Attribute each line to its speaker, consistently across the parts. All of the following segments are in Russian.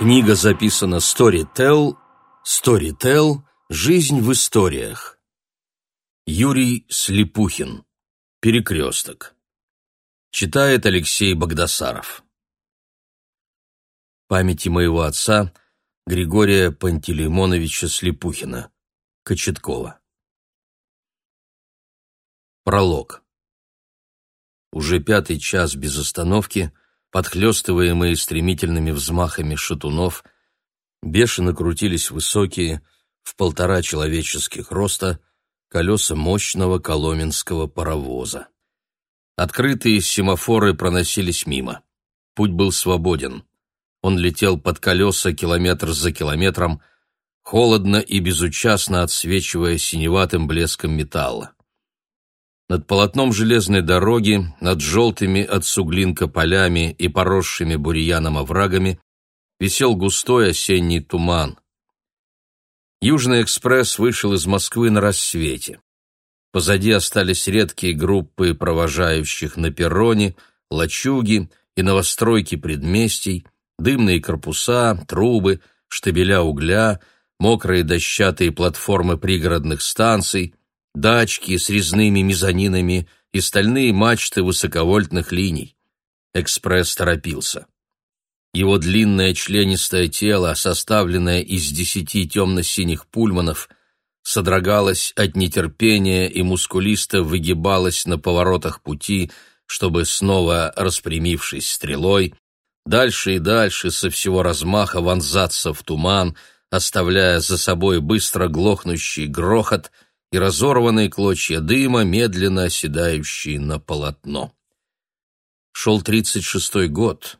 Speaker 1: Книга записана Storytel. Storytel. Жизнь в историях. Юрий Слепухин. Перекресток. Читает Алексей Богдасаров. Памяти моего отца Григория Пантелеймоновича Слепухина. Кочеткова. Пролог. Уже пятый час без остановки Подхлестываемые стремительными взмахами шатунов, бешено крутились высокие, в полтора человеческих роста, колеса мощного коломенского паровоза. Открытые семафоры проносились мимо. Путь был свободен. Он летел под колеса километр за километром, холодно и безучастно отсвечивая синеватым блеском металла. Над полотном железной дороги, над желтыми от суглинка полями и поросшими бурьяном оврагами висел густой осенний туман. Южный экспресс вышел из Москвы на рассвете. Позади остались редкие группы провожающих на перроне, лачуги и новостройки предместий, дымные корпуса, трубы, штабеля угля, мокрые дощатые платформы пригородных станций — дачки с резными мезонинами и стальные мачты высоковольтных линий. Экспресс торопился. Его длинное членистое тело, составленное из десяти темно-синих пульманов, содрогалось от нетерпения и мускулисто выгибалось на поворотах пути, чтобы, снова распрямившись стрелой, дальше и дальше со всего размаха вонзаться в туман, оставляя за собой быстро глохнущий грохот — и разорванные клочья дыма, медленно оседающие на полотно. Шел 36-й год,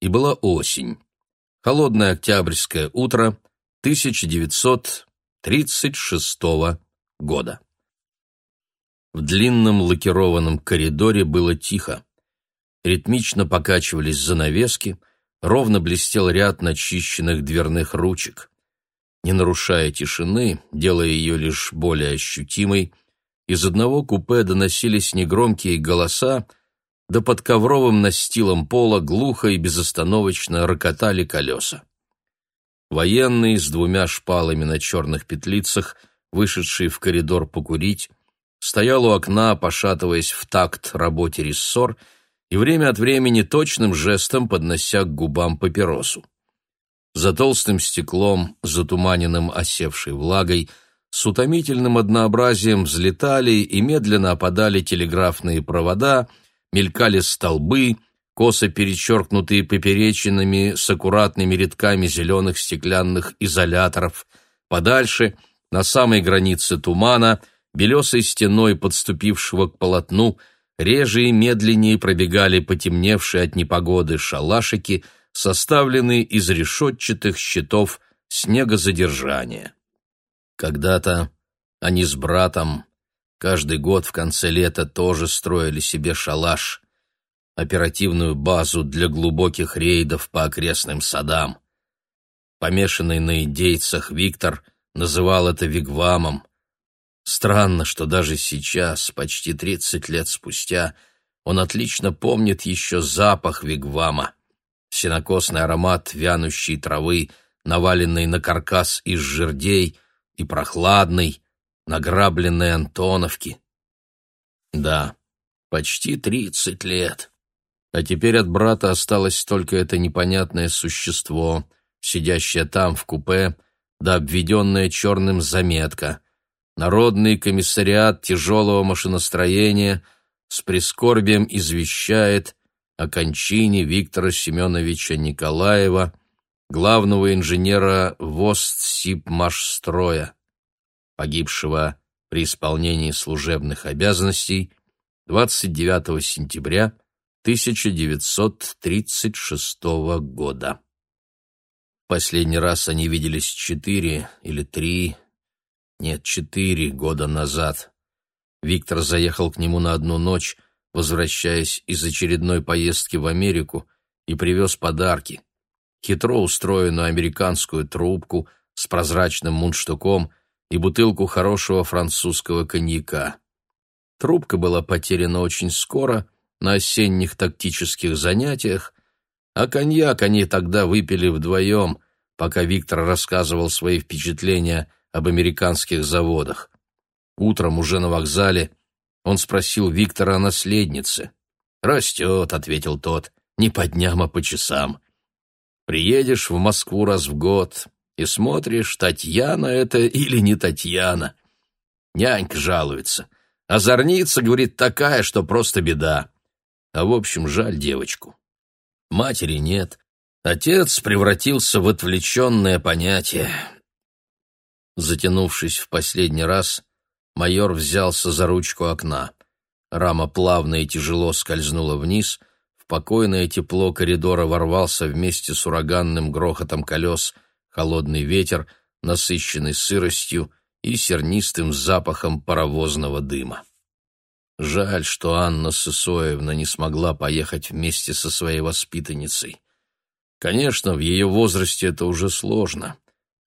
Speaker 1: и была осень. Холодное октябрьское утро 1936 года. В длинном лакированном коридоре было тихо. Ритмично покачивались занавески, ровно блестел ряд начищенных дверных ручек не нарушая тишины, делая ее лишь более ощутимой, из одного купе доносились негромкие голоса, да под ковровым настилом пола глухо и безостановочно рокотали колеса. Военный с двумя шпалами на черных петлицах, вышедший в коридор покурить, стоял у окна, пошатываясь в такт работе рессор и время от времени точным жестом поднося к губам папиросу. За толстым стеклом, затуманенным осевшей влагой, с утомительным однообразием взлетали и медленно опадали телеграфные провода, мелькали столбы, косо перечеркнутые поперечинами с аккуратными рядками зеленых стеклянных изоляторов. Подальше, на самой границе тумана, белесой стеной подступившего к полотну, реже и медленнее пробегали потемневшие от непогоды шалашики – составленный из решетчатых щитов снегозадержания. Когда-то они с братом каждый год в конце лета тоже строили себе шалаш, оперативную базу для глубоких рейдов по окрестным садам. Помешанный на индейцах Виктор называл это вигвамом. Странно, что даже сейчас, почти 30 лет спустя, он отлично помнит еще запах вигвама — сенокосный аромат вянущей травы, наваленный на каркас из жердей, и прохладный, награбленной Антоновки. Да, почти тридцать лет. А теперь от брата осталось только это непонятное существо, сидящее там в купе, да обведенная черным заметка. Народный комиссариат тяжелого машиностроения с прискорбием извещает, о кончине Виктора Семеновича Николаева, главного инженера Востсибмашстроя, погибшего при исполнении служебных обязанностей 29 сентября 1936 года. Последний раз они виделись четыре или три, нет, четыре года назад. Виктор заехал к нему на одну ночь, возвращаясь из очередной поездки в Америку, и привез подарки. Хитро устроенную американскую трубку с прозрачным мундштуком и бутылку хорошего французского коньяка. Трубка была потеряна очень скоро на осенних тактических занятиях, а коньяк они тогда выпили вдвоем, пока Виктор рассказывал свои впечатления об американских заводах. Утром уже на вокзале – он спросил Виктора о наследнице. «Растет», — ответил тот, — «не по дням, а по часам. Приедешь в Москву раз в год и смотришь, Татьяна это или не Татьяна. Нянька жалуется. Озорница, говорит, такая, что просто беда. А в общем, жаль девочку. Матери нет. Отец превратился в отвлеченное понятие». Затянувшись в последний раз, — майор взялся за ручку окна. Рама плавно и тяжело скользнула вниз, в покойное тепло коридора ворвался вместе с ураганным грохотом колес холодный ветер, насыщенный сыростью и сернистым запахом паровозного дыма. Жаль, что Анна Сысоевна не смогла поехать вместе со своей воспитанницей. Конечно, в ее возрасте это уже сложно.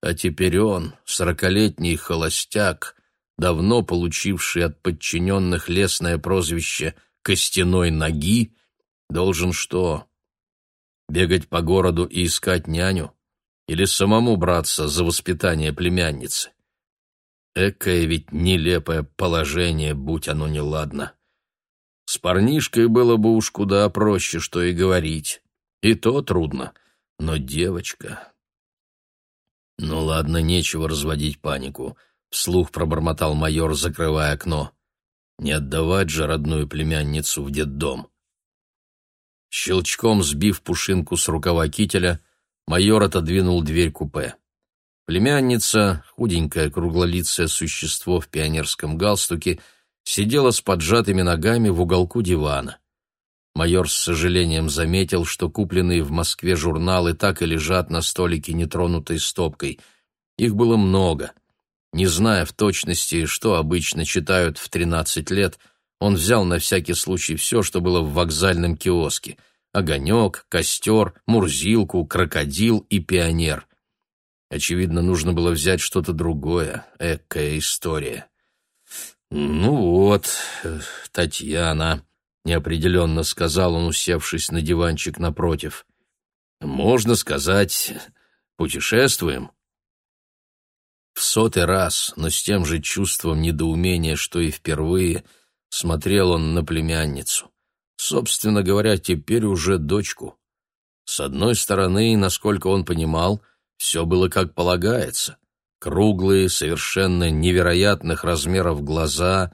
Speaker 1: А теперь он, сорокалетний холостяк, давно получивший от подчиненных лесное прозвище «костяной ноги», должен что? Бегать по городу и искать няню? Или самому браться за воспитание племянницы? Экое ведь нелепое положение, будь оно неладно. С парнишкой было бы уж куда проще, что и говорить. И то трудно. Но девочка... Ну ладно, нечего разводить панику вслух пробормотал майор, закрывая окно. Не отдавать же родную племянницу в детдом. Щелчком сбив пушинку с рукава кителя, майор отодвинул дверь купе. Племянница, худенькое круглолицее существо в пионерском галстуке, сидела с поджатыми ногами в уголку дивана. Майор с сожалением заметил, что купленные в Москве журналы так и лежат на столике нетронутой стопкой. Их было много — не зная в точности, что обычно читают в 13 лет, он взял на всякий случай все, что было в вокзальном киоске — огонек, костер, мурзилку, крокодил и пионер. Очевидно, нужно было взять что-то другое, экая история. «Ну вот, Татьяна», — неопределенно сказал он, усевшись на диванчик напротив. «Можно сказать, путешествуем?» В сотый раз, но с тем же чувством недоумения, что и впервые, смотрел он на племянницу. Собственно говоря, теперь уже дочку. С одной стороны, насколько он понимал, все было как полагается. Круглые, совершенно невероятных размеров глаза,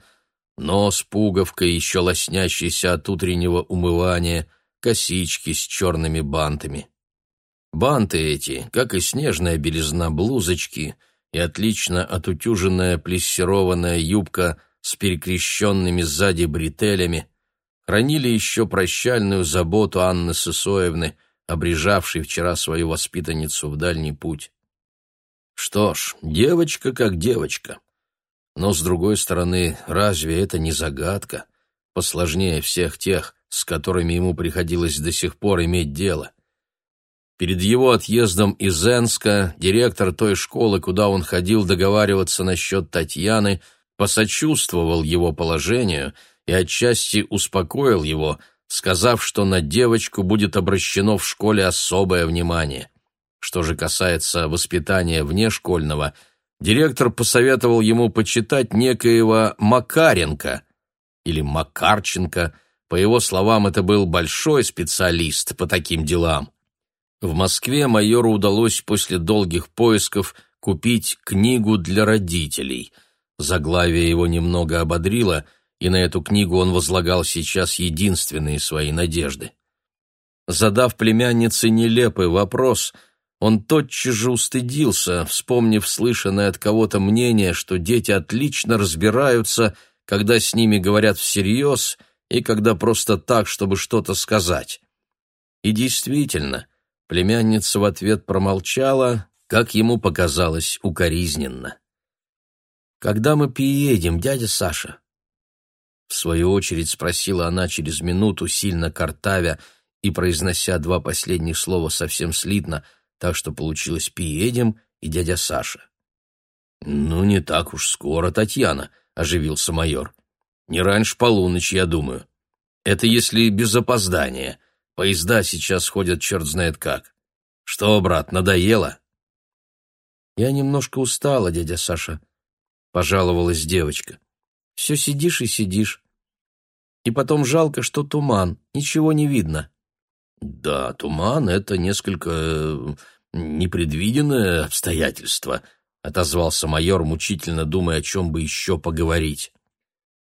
Speaker 1: нос пуговкой, еще лоснящийся от утреннего умывания, косички с черными бантами. Банты эти, как и снежная белизна блузочки — и отлично отутюженная плессированная юбка с перекрещенными сзади бретелями хранили еще прощальную заботу Анны Сысоевны, обрежавшей вчера свою воспитанницу в дальний путь. Что ж, девочка как девочка. Но, с другой стороны, разве это не загадка? Посложнее всех тех, с которыми ему приходилось до сих пор иметь дело — Перед его отъездом из Энска директор той школы, куда он ходил договариваться насчет Татьяны, посочувствовал его положению и отчасти успокоил его, сказав, что на девочку будет обращено в школе особое внимание. Что же касается воспитания внешкольного, директор посоветовал ему почитать некоего Макаренко или Макарченко, по его словам, это был большой специалист по таким делам. В Москве майору удалось после долгих поисков купить книгу для родителей. Заглавие его немного ободрило, и на эту книгу он возлагал сейчас единственные свои надежды. Задав племяннице нелепый вопрос, он тотчас же устыдился, вспомнив слышанное от кого-то мнение, что дети отлично разбираются, когда с ними говорят всерьез и когда просто так, чтобы что-то сказать. И действительно, Племянница в ответ промолчала, как ему показалось укоризненно. «Когда мы приедем, дядя Саша?» В свою очередь спросила она через минуту, сильно картавя и произнося два последних слова совсем слитно, так что получилось пиедем и «дядя Саша». «Ну, не так уж скоро, Татьяна», — оживился майор. «Не раньше полуночи, я думаю. Это если без опоздания». Поезда сейчас ходят черт знает как. Что, брат, надоело?»
Speaker 2: «Я немножко устала, дядя Саша», — пожаловалась девочка. «Все сидишь и сидишь. И потом жалко, что туман, ничего не видно».
Speaker 1: «Да, туман — это несколько э, непредвиденное обстоятельство», — отозвался майор, мучительно думая, о чем бы еще поговорить.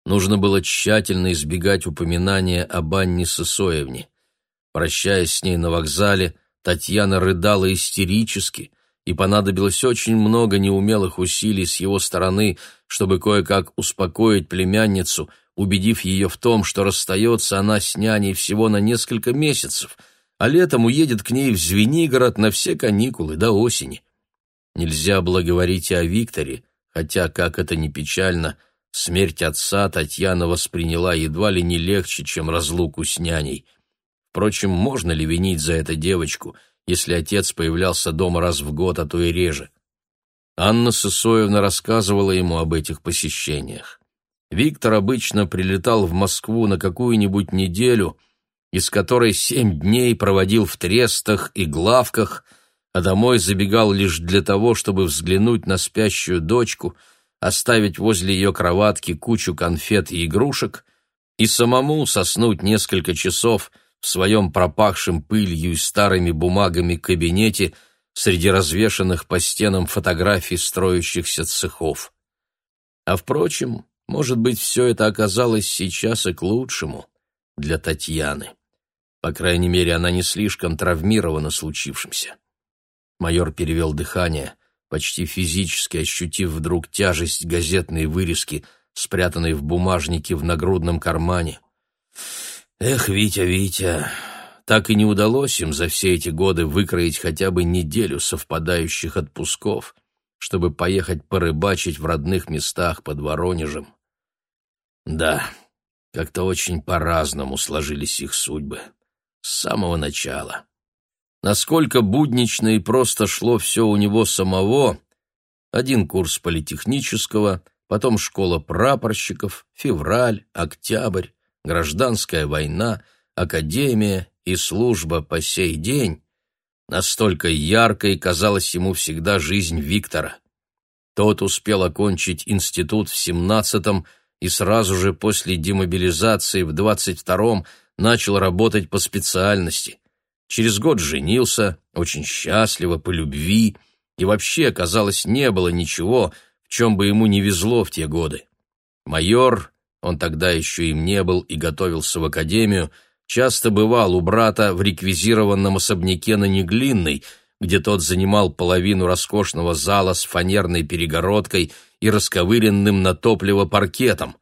Speaker 1: Нужно было тщательно избегать упоминания об Анне Сысоевне. Прощаясь с ней на вокзале, Татьяна рыдала истерически, и понадобилось очень много неумелых усилий с его стороны, чтобы кое-как успокоить племянницу, убедив ее в том, что расстается она с няней всего на несколько месяцев, а летом уедет к ней в Звенигород на все каникулы до осени. Нельзя было говорить и о Викторе, хотя, как это ни печально, смерть отца Татьяна восприняла едва ли не легче, чем разлуку с няней — Впрочем, можно ли винить за это девочку, если отец появлялся дома раз в год, а то и реже? Анна Сысоевна рассказывала ему об этих посещениях. Виктор обычно прилетал в Москву на какую-нибудь неделю, из которой семь дней проводил в трестах и главках, а домой забегал лишь для того, чтобы взглянуть на спящую дочку, оставить возле ее кроватки кучу конфет и игрушек и самому соснуть несколько часов – в своем пропахшем пылью и старыми бумагами кабинете среди развешанных по стенам фотографий строящихся цехов. А впрочем, может быть, все это оказалось сейчас и к лучшему для Татьяны. По крайней мере, она не слишком травмирована случившимся. Майор перевел дыхание, почти физически ощутив вдруг тяжесть газетной вырезки, спрятанной в бумажнике в нагрудном кармане. «Ф Эх, Витя, Витя, так и не удалось им за все эти годы выкроить хотя бы неделю совпадающих отпусков, чтобы поехать порыбачить в родных местах под Воронежем. Да, как-то очень по-разному сложились их судьбы. С самого начала. Насколько буднично и просто шло все у него самого, один курс политехнического, потом школа прапорщиков, февраль, октябрь, гражданская война, академия и служба по сей день, настолько яркой казалась ему всегда жизнь Виктора. Тот успел окончить институт в 17-м и сразу же после демобилизации в 22-м начал работать по специальности. Через год женился, очень счастливо, по любви, и вообще, казалось, не было ничего, в чем бы ему не везло в те годы. Майор он тогда еще им не был и готовился в академию, часто бывал у брата в реквизированном особняке на Неглинной, где тот занимал половину роскошного зала с фанерной перегородкой и расковыренным на топливо паркетом.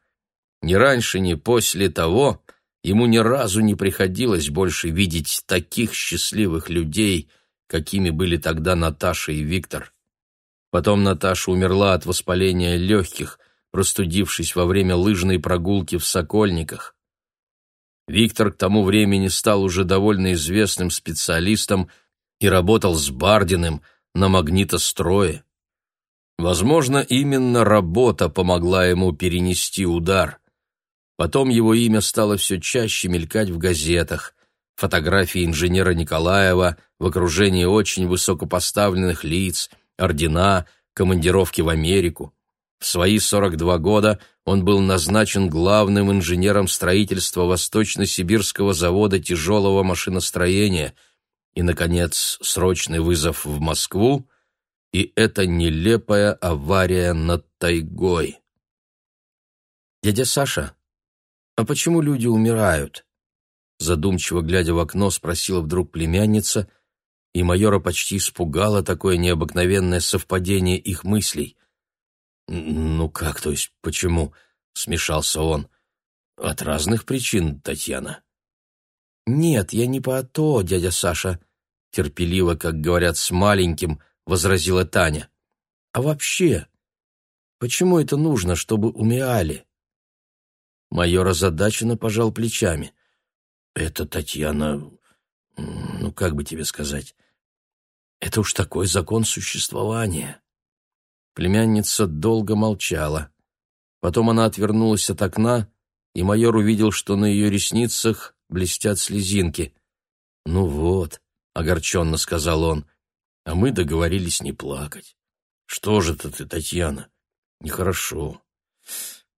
Speaker 1: Ни раньше, ни после того ему ни разу не приходилось больше видеть таких счастливых людей, какими были тогда Наташа и Виктор. Потом Наташа умерла от воспаления легких, простудившись во время лыжной прогулки в Сокольниках. Виктор к тому времени стал уже довольно известным специалистом и работал с Бардиным на магнитострое. Возможно, именно работа помогла ему перенести удар. Потом его имя стало все чаще мелькать в газетах. Фотографии инженера Николаева в окружении очень высокопоставленных лиц, ордена, командировки в Америку. В свои 42 года он был назначен главным инженером строительства Восточно-Сибирского завода тяжелого машиностроения и, наконец, срочный вызов в Москву и эта нелепая авария над тайгой.
Speaker 2: «Дядя Саша, а почему люди умирают?» Задумчиво глядя в окно, спросила вдруг племянница, и майора почти испугало такое необыкновенное совпадение их мыслей.
Speaker 1: «Ну как, то есть почему?» — смешался он. «От разных причин, Татьяна».
Speaker 2: «Нет, я не по то, дядя Саша», — терпеливо, как говорят, с маленьким, возразила Таня. «А вообще, почему это нужно, чтобы умирали?» Майор озадаченно пожал плечами.
Speaker 1: «Это, Татьяна, ну как бы тебе сказать, это уж такой закон существования».
Speaker 2: Племянница долго молчала. Потом она отвернулась от окна, и майор увидел, что на ее ресницах блестят слезинки. «Ну вот», — огорченно сказал он, — «а мы договорились не плакать». «Что же это ты, Татьяна? Нехорошо,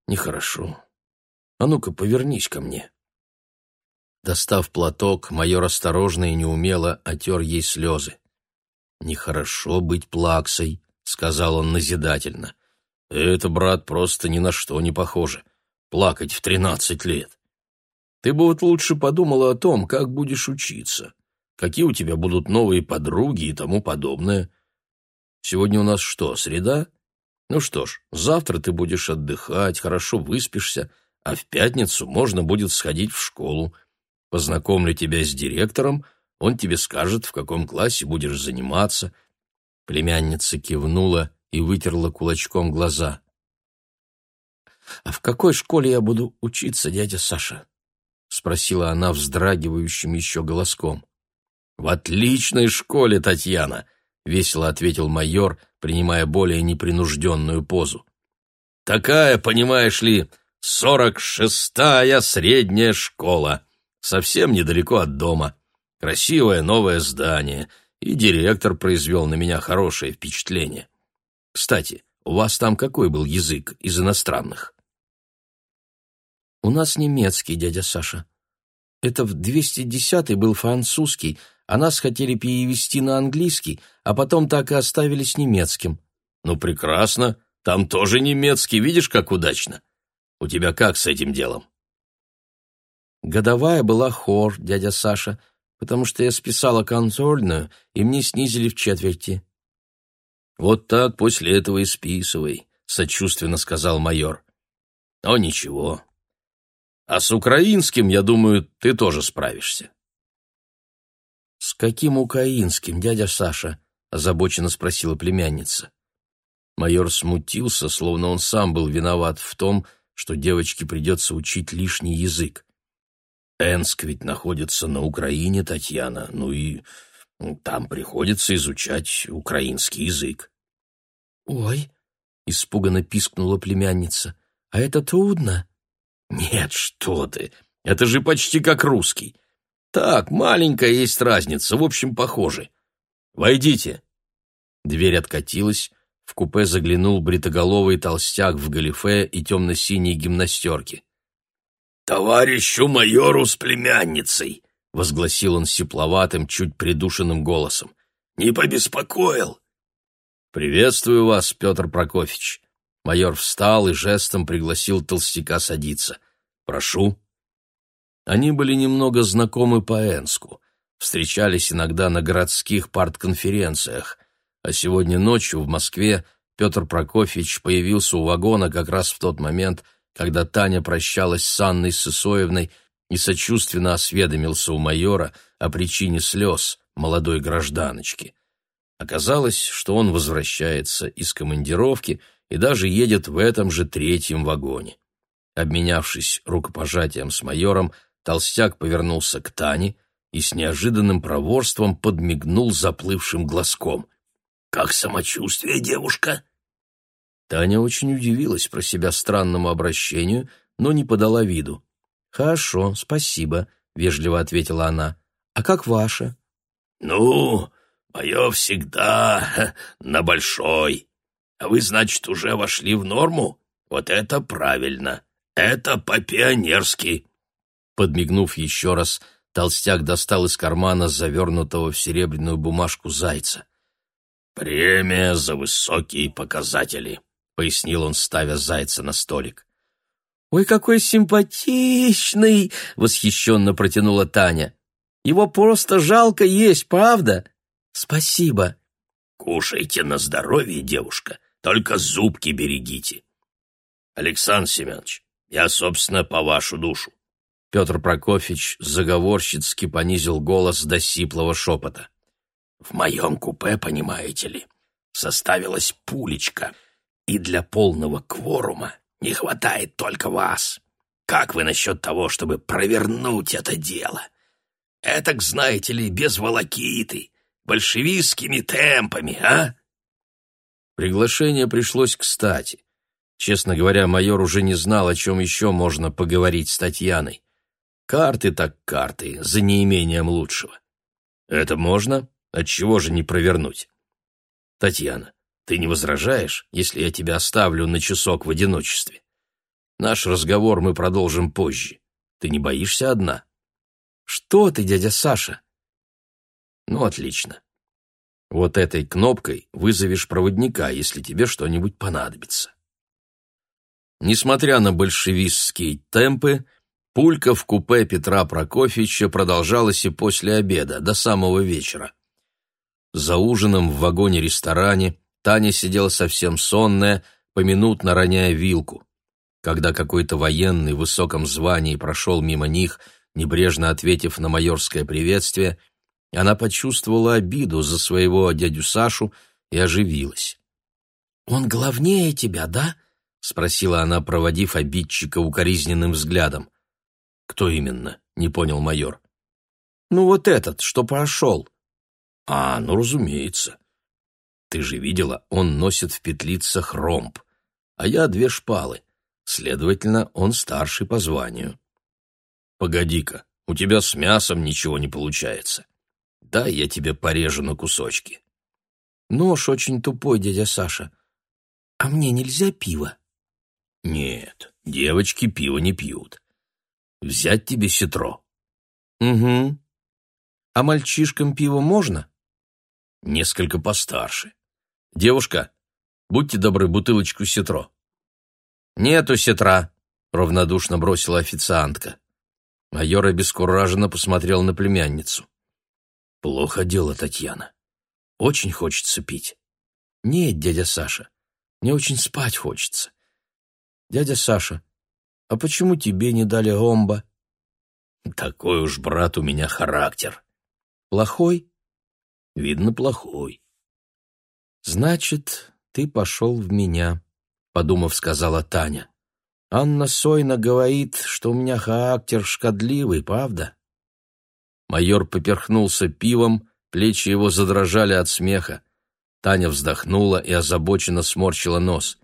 Speaker 2: нехорошо. А ну-ка, повернись ко мне». Достав платок, майор осторожно и неумело отер ей слезы. «Нехорошо быть плаксой», — сказал он назидательно. «Это, брат, просто ни на что не похоже. Плакать в тринадцать лет. Ты бы вот лучше подумала о том, как будешь учиться, какие у тебя будут новые подруги и тому подобное. Сегодня у нас что, среда? Ну что ж, завтра ты будешь отдыхать, хорошо выспишься, а в пятницу можно будет сходить в школу. Познакомлю тебя с директором, он тебе скажет, в каком классе будешь заниматься, Племянница кивнула и вытерла кулачком глаза. «А в какой школе я буду учиться, дядя Саша?» — спросила она вздрагивающим еще голоском. «В отличной школе, Татьяна!» — весело ответил майор, принимая более непринужденную позу. «Такая, понимаешь ли, сорок шестая средняя школа, совсем недалеко от дома. Красивое новое здание — и директор произвел на меня хорошее впечатление. Кстати, у вас там какой был язык из иностранных? У нас немецкий, дядя Саша. Это в 210-й был французский, а нас хотели перевести на английский, а потом так и оставили с немецким. Ну, прекрасно. Там тоже немецкий, видишь, как удачно. У тебя как с этим делом? Годовая была хор, дядя Саша — потому что я списала консольную, и мне снизили в четверти». «Вот так после этого и списывай», — сочувственно сказал майор. «Но ничего. А с украинским, я думаю, ты тоже справишься». «С каким украинским, дядя Саша?» — озабоченно спросила племянница. Майор смутился, словно он сам был виноват в том, что девочке придется учить лишний язык. Энск ведь находится на Украине, Татьяна, ну и там приходится изучать украинский язык. Ой, испуганно пискнула племянница. А это трудно? Нет, что ты? Это же почти как русский. Так, маленькая есть разница, в общем, похожи. Войдите. Дверь откатилась, в купе заглянул бритоголовый толстяк в галифе и темно-синей гимнастерке. «Товарищу майору с племянницей!» — возгласил он сипловатым, чуть придушенным голосом. «Не побеспокоил!» «Приветствую вас, Петр Прокофьевич!» Майор встал и жестом пригласил толстяка садиться. «Прошу!» Они были немного знакомы по Энску, встречались иногда на городских партконференциях, а сегодня ночью в Москве Петр Прокофьевич появился у вагона как раз в тот момент, когда Таня прощалась с Анной Сысоевной и сочувственно осведомился у майора о причине слез молодой гражданочки. Оказалось, что он возвращается из командировки и даже едет в этом же третьем вагоне. Обменявшись рукопожатием с майором, толстяк повернулся к Тане и с неожиданным проворством подмигнул заплывшим глазком. «Как самочувствие, девушка?» Таня очень удивилась про себя странному обращению, но не подала виду. «Хорошо, спасибо», — вежливо ответила она. «А как ваше?» «Ну, мое всегда на большой. А вы, значит, уже вошли в норму? Вот это правильно. Это по-пионерски». Подмигнув еще раз, толстяк достал из кармана завернутого в серебряную бумажку зайца. «Премия за высокие показатели». — пояснил он, ставя зайца на столик. «Ой, какой симпатичный!» — восхищенно протянула Таня. «Его просто жалко есть, правда?» «Спасибо». «Кушайте на здоровье, девушка, только зубки берегите». «Александр Семенович, я, собственно, по вашу душу». Петр Прокофьевич заговорщицки понизил голос до сиплого шепота. «В моем купе, понимаете ли, составилась пулечка и для полного кворума не хватает только вас. Как вы насчет того, чтобы провернуть это дело? Этак, знаете ли, без волокиты, большевистскими темпами, а?» Приглашение пришлось кстати. Честно говоря, майор уже не знал, о чем еще можно поговорить с Татьяной. Карты так карты, за неимением лучшего.
Speaker 1: «Это можно? Отчего же не провернуть?» «Татьяна, ты не возражаешь, если я тебя оставлю на часок в одиночестве? Наш разговор мы продолжим позже. Ты не боишься одна?
Speaker 2: Что ты, дядя Саша?
Speaker 1: Ну, отлично. Вот этой кнопкой вызовешь проводника, если тебе что-нибудь понадобится. Несмотря на большевистские темпы, пулька в купе Петра Прокофьевича продолжалась и после обеда, до самого вечера. За ужином в вагоне-ресторане Таня сидела совсем сонная, поминутно роняя вилку. Когда какой-то военный в высоком звании прошел мимо них, небрежно ответив на майорское приветствие, она почувствовала обиду за своего дядю Сашу и оживилась.
Speaker 2: «Он главнее тебя, да?» — спросила она, проводив обидчика укоризненным взглядом.
Speaker 1: «Кто именно?» — не понял майор.
Speaker 2: «Ну вот этот, что прошел».
Speaker 1: «А, ну разумеется. Ты же видела, он носит в петлицах ромб, а я две шпалы. Следовательно, он старший по званию. Погоди-ка, у тебя с мясом ничего не получается. Дай я тебе порежу на кусочки.
Speaker 2: Нож очень тупой, дядя Саша. А мне нельзя пива?
Speaker 1: Нет, девочки пиво не пьют. Взять тебе ситро.
Speaker 2: Угу. А мальчишкам пиво можно?
Speaker 1: Несколько постарше. «Девушка, будьте добры, бутылочку ситро».
Speaker 2: «Нету ситра», — равнодушно бросила официантка. Майор обескураженно посмотрел на племянницу.
Speaker 1: «Плохо дело, Татьяна. Очень хочется пить».
Speaker 2: «Нет, дядя Саша, мне очень спать хочется». «Дядя Саша, а почему тебе не дали гомба?»
Speaker 1: «Такой уж, брат, у меня характер».
Speaker 2: «Плохой?»
Speaker 1: «Видно, плохой.
Speaker 2: «Значит, ты пошел в меня», — подумав, сказала Таня. «Анна Сойна говорит, что у меня характер шкодливый, правда?»
Speaker 1: Майор поперхнулся пивом, плечи его задрожали от смеха. Таня вздохнула и озабоченно сморщила нос.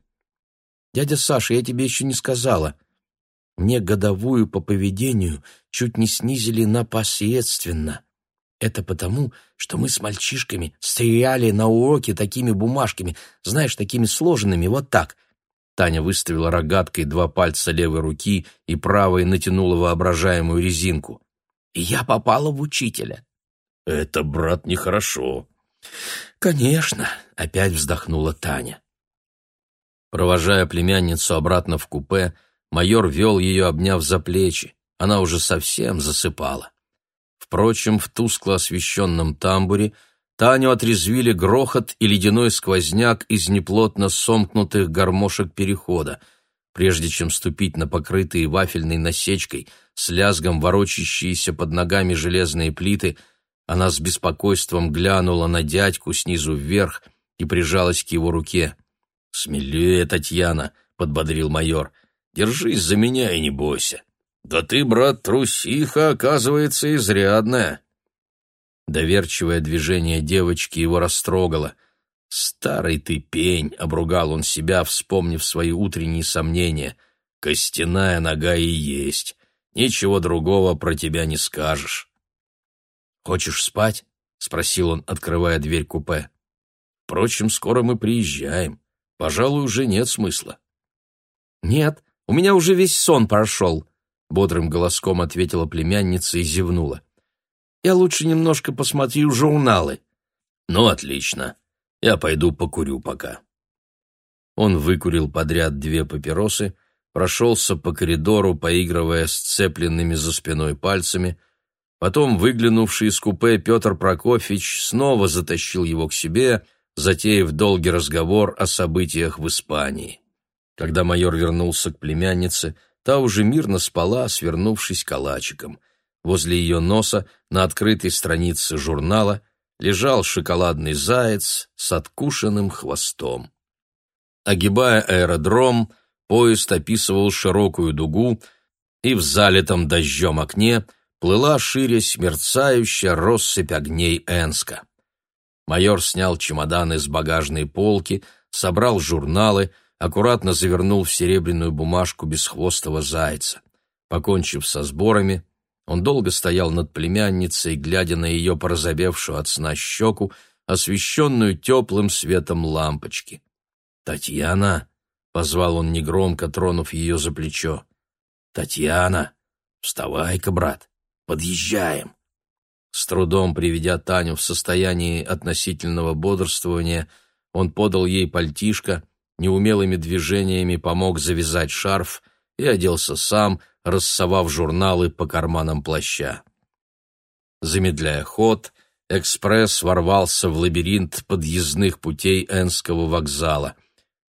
Speaker 2: «Дядя Саша, я тебе еще не сказала. Мне годовую по поведению чуть не снизили на посредственно. Это потому, что мы с мальчишками стреляли на уроке такими бумажками, знаешь, такими сложенными, вот так».
Speaker 1: Таня выставила рогаткой два пальца левой руки и правой натянула воображаемую резинку.
Speaker 2: «И я попала в учителя».
Speaker 1: «Это, брат, нехорошо».
Speaker 2: «Конечно», — опять вздохнула Таня.
Speaker 1: Провожая племянницу обратно в купе, майор вел ее, обняв за плечи. Она уже совсем засыпала. Впрочем, в тускло освещенном тамбуре Таню отрезвили грохот и ледяной сквозняк из неплотно сомкнутых гармошек перехода. Прежде чем ступить на покрытые вафельной насечкой с лязгом ворочащиеся под ногами железные плиты, она с беспокойством глянула на дядьку снизу вверх и прижалась к его руке. «Смелее, Татьяна!» — подбодрил майор. «Держись за меня и не бойся. Да ты, брат, трусиха, оказывается, изрядная. Доверчивое движение девочки его растрогало. «Старый ты пень!» — обругал он себя, вспомнив свои утренние сомнения. «Костяная нога и есть. Ничего другого про тебя не скажешь». «Хочешь спать?» — спросил он, открывая дверь купе. «Впрочем, скоро мы приезжаем. Пожалуй, уже нет смысла».
Speaker 2: «Нет, у меня уже весь сон прошел», Бодрым голоском ответила племянница и зевнула. «Я лучше немножко посмотрю журналы».
Speaker 1: «Ну, отлично. Я пойду покурю пока». Он выкурил подряд две папиросы, прошелся по коридору, поигрывая сцепленными за спиной пальцами. Потом, выглянувший из купе, Петр Прокофьевич снова затащил его к себе, затеяв долгий разговор о событиях в Испании. Когда майор вернулся к племяннице, Та уже мирно спала, свернувшись калачиком. Возле ее носа на открытой странице журнала лежал шоколадный заяц с откушенным хвостом. Огибая аэродром, поезд описывал широкую дугу, и в залитом дождем окне плыла шире смерцающая россыпь огней Энска. Майор снял чемоданы с багажной полки, собрал журналы — аккуратно завернул в серебряную бумажку бесхвостого зайца. Покончив со сборами, он долго стоял над племянницей, глядя на ее порозовевшую от сна щеку, освещенную теплым светом лампочки. «Татьяна!» — позвал он негромко, тронув ее за плечо. «Татьяна! Вставай-ка, брат! Подъезжаем!» С трудом приведя Таню в состоянии относительного бодрствования, он подал ей пальтишко — неумелыми движениями помог завязать шарф и оделся сам, рассовав журналы по карманам плаща. Замедляя ход, экспресс ворвался в лабиринт подъездных путей Энского вокзала.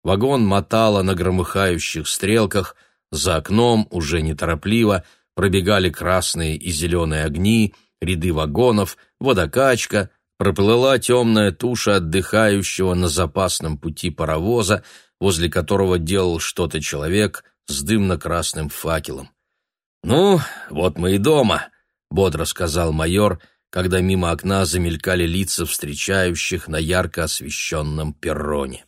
Speaker 1: Вагон мотало на громыхающих стрелках, за окном уже неторопливо пробегали красные и зеленые огни, ряды вагонов, водокачка, проплыла темная туша отдыхающего на запасном пути паровоза, возле которого делал что-то человек с дымно-красным факелом. «Ну, вот мы и дома», — бодро сказал майор, когда мимо окна замелькали лица встречающих на ярко освещенном перроне.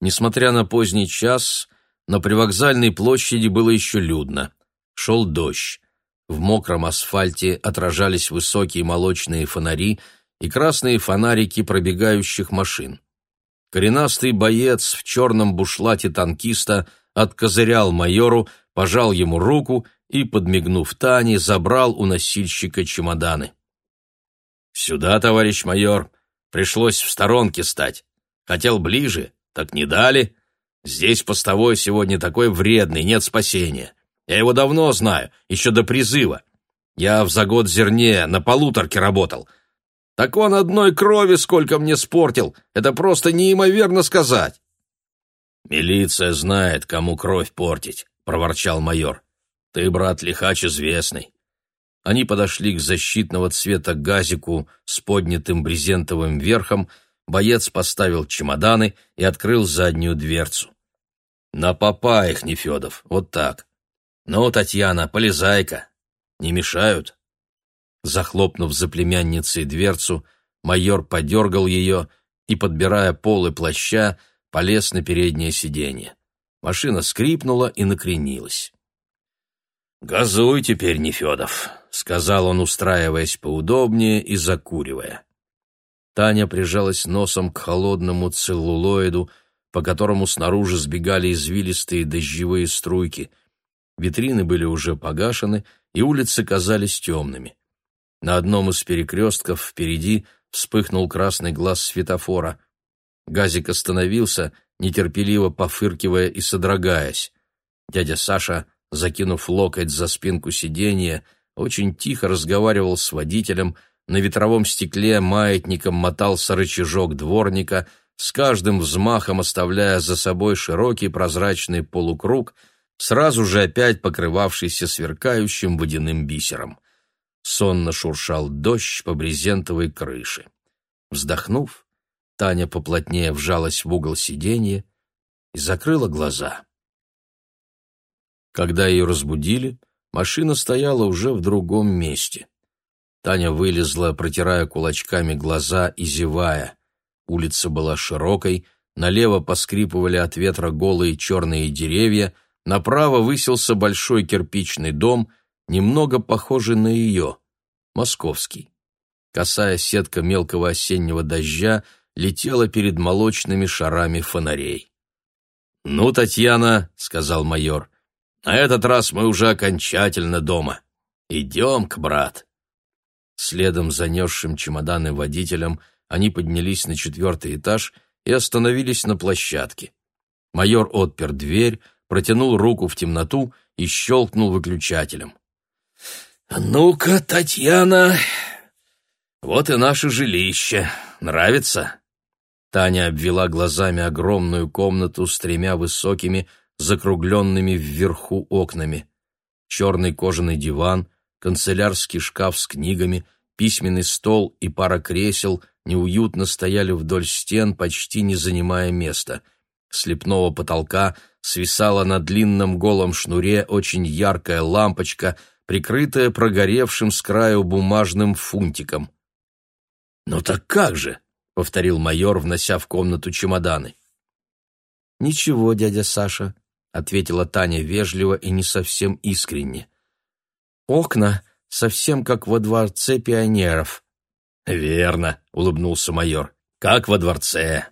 Speaker 1: Несмотря на поздний час, на привокзальной площади было еще людно. Шел дождь. В мокром асфальте отражались высокие молочные фонари — и красные фонарики пробегающих машин. Коренастый боец в черном бушлате танкиста откозырял майору, пожал ему руку и, подмигнув Тане, забрал у носильщика чемоданы. «Сюда, товарищ майор, пришлось в сторонке стать. Хотел ближе, так не дали. Здесь постовой сегодня такой вредный, нет спасения. Я его давно знаю, еще до призыва. Я в за год зерне на полуторке работал» Так он одной крови сколько мне спортил. Это просто неимоверно сказать. Милиция знает, кому кровь портить, проворчал майор. Ты, брат, лихач известный. Они подошли к защитного цвета газику с поднятым брезентовым верхом. Боец поставил чемоданы и открыл заднюю дверцу. На попа их, Нефедов, вот так. Ну, Татьяна, полезай-ка. Не мешают? Захлопнув за племянницей дверцу, майор подергал ее и, подбирая полы плаща, полез на переднее сиденье. Машина скрипнула и накренилась. «Газуй теперь, Нефедов», — сказал он, устраиваясь поудобнее и закуривая. Таня прижалась носом к холодному целлулоиду, по которому снаружи сбегали извилистые дождевые струйки. Витрины были уже погашены, и улицы казались темными. На одном из перекрестков впереди вспыхнул красный глаз светофора. Газик остановился, нетерпеливо пофыркивая и содрогаясь. Дядя Саша, закинув локоть за спинку сиденья, очень тихо разговаривал с водителем, на ветровом стекле маятником мотался рычажок дворника, с каждым взмахом оставляя за собой широкий прозрачный полукруг, сразу же опять покрывавшийся сверкающим водяным бисером. Сонно шуршал дождь по брезентовой крыше. Вздохнув, Таня поплотнее вжалась в угол сиденья и закрыла глаза. Когда ее разбудили, машина стояла уже в другом месте. Таня вылезла, протирая кулачками глаза и зевая. Улица была широкой, налево поскрипывали от ветра голые черные деревья, направо высился большой кирпичный дом — немного похожий на ее, московский. Косая сетка мелкого осеннего дождя летела перед молочными шарами фонарей. «Ну, Татьяна», — сказал майор, — «на этот раз мы уже окончательно дома. Идем-к, брат». Следом занесшим чемоданы водителем они поднялись на четвертый этаж и остановились на площадке. Майор отпер дверь, протянул руку в темноту и щелкнул выключателем. «Ну-ка, Татьяна, вот и наше жилище. Нравится?» Таня обвела глазами огромную комнату с тремя высокими, закругленными вверху окнами. Черный кожаный диван, канцелярский шкаф с книгами, письменный стол и пара кресел неуютно стояли вдоль стен, почти не занимая места. С лепного потолка свисала на длинном голом шнуре очень яркая лампочка — прикрытое прогоревшим с краю бумажным фунтиком. «Ну так как же?» — повторил майор, внося в комнату чемоданы. «Ничего, дядя Саша», — ответила Таня вежливо и не совсем искренне. «Окна
Speaker 2: совсем как во дворце пионеров».
Speaker 1: «Верно», — улыбнулся майор, — «как во дворце.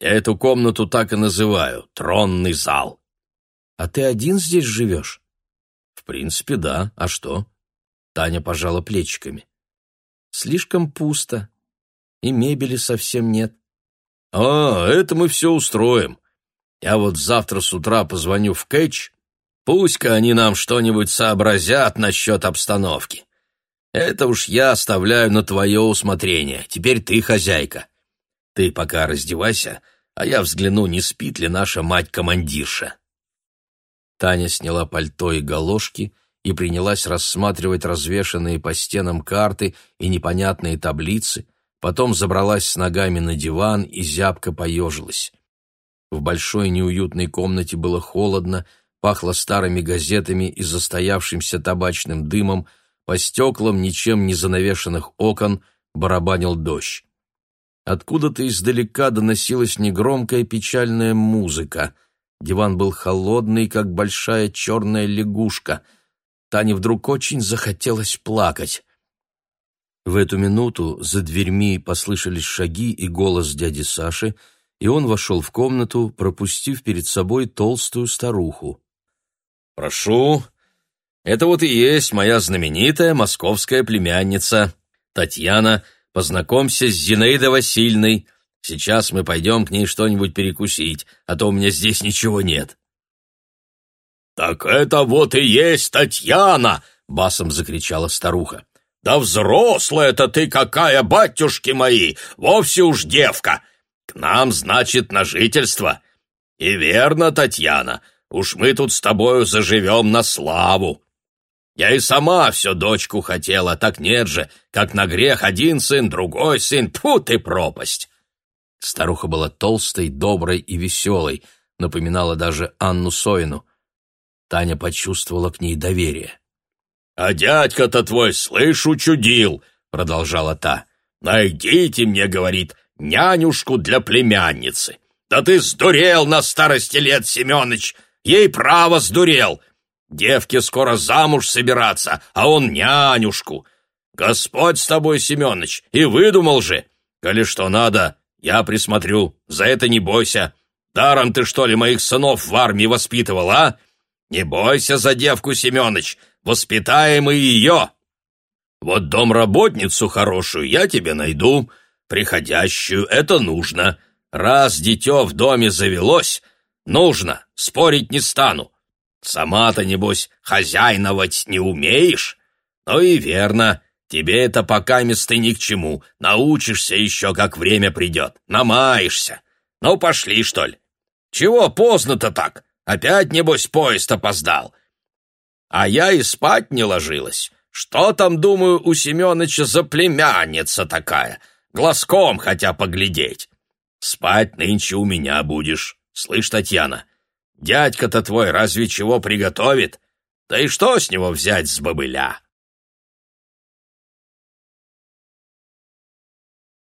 Speaker 1: Я эту комнату так и называю — тронный зал».
Speaker 2: «А ты один здесь живешь?»
Speaker 1: принципе, да. А что?»
Speaker 2: Таня пожала плечиками. «Слишком пусто. И мебели совсем нет».
Speaker 1: «А, это мы все устроим. Я вот завтра с утра позвоню в Кэтч. Пусть-ка они нам что-нибудь сообразят насчет обстановки. Это уж я оставляю на твое усмотрение. Теперь ты хозяйка. Ты пока раздевайся, а я взгляну, не спит ли наша мать-командирша».
Speaker 2: Таня сняла пальто и галошки и принялась рассматривать развешанные по стенам карты и непонятные таблицы, потом забралась с ногами на диван и зябко поежилась. В большой неуютной комнате было холодно, пахло старыми газетами и застоявшимся табачным дымом, по стеклам ничем не занавешенных окон барабанил дождь. Откуда-то издалека доносилась негромкая печальная музыка — Диван был холодный, как большая черная лягушка. Тане вдруг очень захотелось плакать. В эту минуту за дверьми послышались шаги и голос дяди Саши, и он вошел в комнату, пропустив перед собой толстую старуху.
Speaker 1: «Прошу, это вот и есть моя знаменитая московская племянница. Татьяна, познакомься с Зинаидой Васильной. Сейчас мы пойдем к ней что-нибудь перекусить, а то у меня здесь ничего нет». «Так это вот и есть Татьяна!» — басом закричала старуха. «Да взрослая-то ты какая, батюшки мои! Вовсе уж девка! К нам, значит, на жительство! И верно, Татьяна, уж мы тут с тобою заживем на славу!» Я и сама все дочку хотела, так нет же, как на грех один сын, другой сын, тьфу ты пропасть!
Speaker 2: Старуха была толстой, доброй и веселой, напоминала даже Анну Соину. Таня почувствовала к ней доверие.
Speaker 1: «А дядька-то твой, слышу чудил, — продолжала та. «Найдите мне, — говорит, — нянюшку для племянницы. Да ты сдурел на старости лет, Семёныч! Ей право сдурел! Девке скоро замуж собираться, а он нянюшку! Господь с тобой, Семёныч, и выдумал же! Коли что надо, я присмотрю, за это не бойся. Даром ты, что ли, моих сынов в армии воспитывал, а? Не бойся за девку, Семеныч, воспитаем и ее. Вот домработницу хорошую я тебе найду, приходящую это нужно. Раз дитё в доме завелось, нужно, спорить не стану. Сама-то, небось, хозяйновать не умеешь? Ну и верно, Тебе это пока месты ни к чему. Научишься еще, как время придет. Намаешься. Ну, пошли, что ли. Чего поздно-то так? Опять, небось, поезд опоздал. А я и спать не ложилась. Что там, думаю, у Семеновича за племянница такая? Глазком хотя поглядеть. Спать нынче у меня будешь. Слышь, Татьяна, дядька-то твой разве чего приготовит? Да и что с него взять с бобыля?